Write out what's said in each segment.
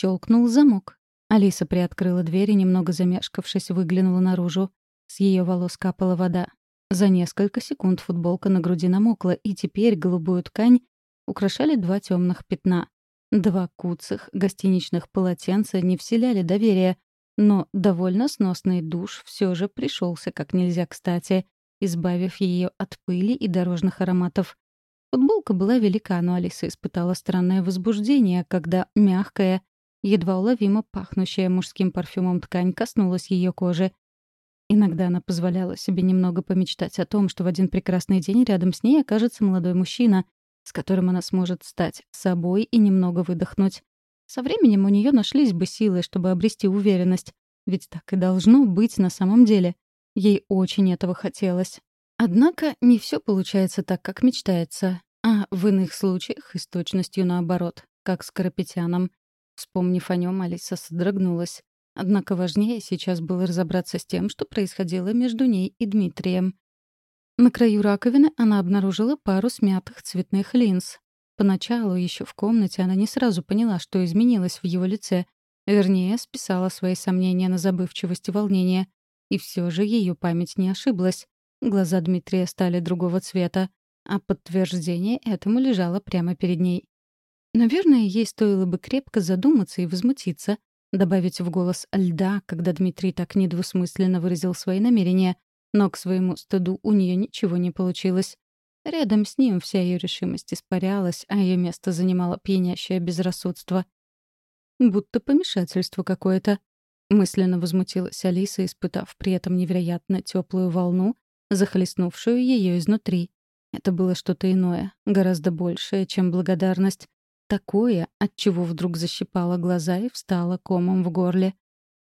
Щелкнул замок. Алиса приоткрыла дверь и, немного замешкавшись, выглянула наружу. С ее волос капала вода. За несколько секунд футболка на груди намокла, и теперь голубую ткань украшали два темных пятна. Два куцых гостиничных полотенца не вселяли доверия, но довольно сносный душ все же пришелся как нельзя кстати, избавив ее от пыли и дорожных ароматов. Футболка была велика, но Алиса испытала странное возбуждение, когда мягкая, едва уловимо пахнущая мужским парфюмом ткань коснулась ее кожи. Иногда она позволяла себе немного помечтать о том, что в один прекрасный день рядом с ней окажется молодой мужчина, с которым она сможет стать собой и немного выдохнуть. Со временем у нее нашлись бы силы, чтобы обрести уверенность, ведь так и должно быть на самом деле. Ей очень этого хотелось. Однако не все получается так, как мечтается, а в иных случаях и с точностью наоборот, как с Карапетяном. Вспомнив о нем, Алиса содрогнулась. Однако важнее сейчас было разобраться с тем, что происходило между ней и Дмитрием. На краю раковины она обнаружила пару смятых цветных линз. Поначалу, еще в комнате, она не сразу поняла, что изменилось в его лице. Вернее, списала свои сомнения на забывчивость и волнение. И все же ее память не ошиблась. Глаза Дмитрия стали другого цвета, а подтверждение этому лежало прямо перед ней. Наверное, ей стоило бы крепко задуматься и возмутиться, добавить в голос льда, когда Дмитрий так недвусмысленно выразил свои намерения, но к своему стыду у нее ничего не получилось. Рядом с ним вся ее решимость испарялась, а ее место занимало пьянящее безрассудство. Будто помешательство какое-то. Мысленно возмутилась Алиса, испытав при этом невероятно теплую волну, захлестнувшую ее изнутри. Это было что-то иное, гораздо большее, чем благодарность. Такое, от чего вдруг защипало глаза и встало комом в горле.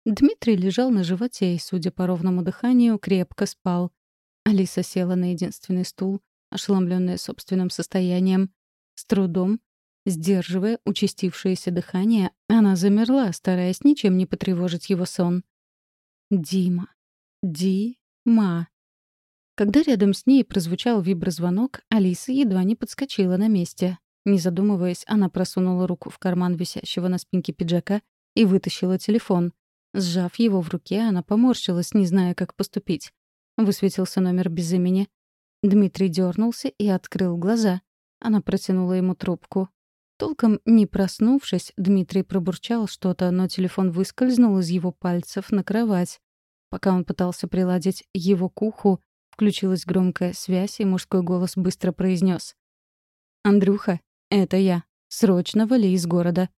Дмитрий лежал на животе и, судя по ровному дыханию, крепко спал. Алиса села на единственный стул, ошеломленная собственным состоянием. С трудом, сдерживая участившееся дыхание, она замерла, стараясь ничем не потревожить его сон. Дима. Дима. Когда рядом с ней прозвучал виброзвонок, Алиса едва не подскочила на месте. Не задумываясь, она просунула руку в карман висящего на спинке пиджака и вытащила телефон. Сжав его в руке, она поморщилась, не зная, как поступить. Высветился номер без имени. Дмитрий дернулся и открыл глаза. Она протянула ему трубку. Толком не проснувшись, Дмитрий пробурчал что-то, но телефон выскользнул из его пальцев на кровать. Пока он пытался приладить его к уху, включилась громкая связь, и мужской голос быстро произнес: «Андрюха, это я. Срочно вали из города.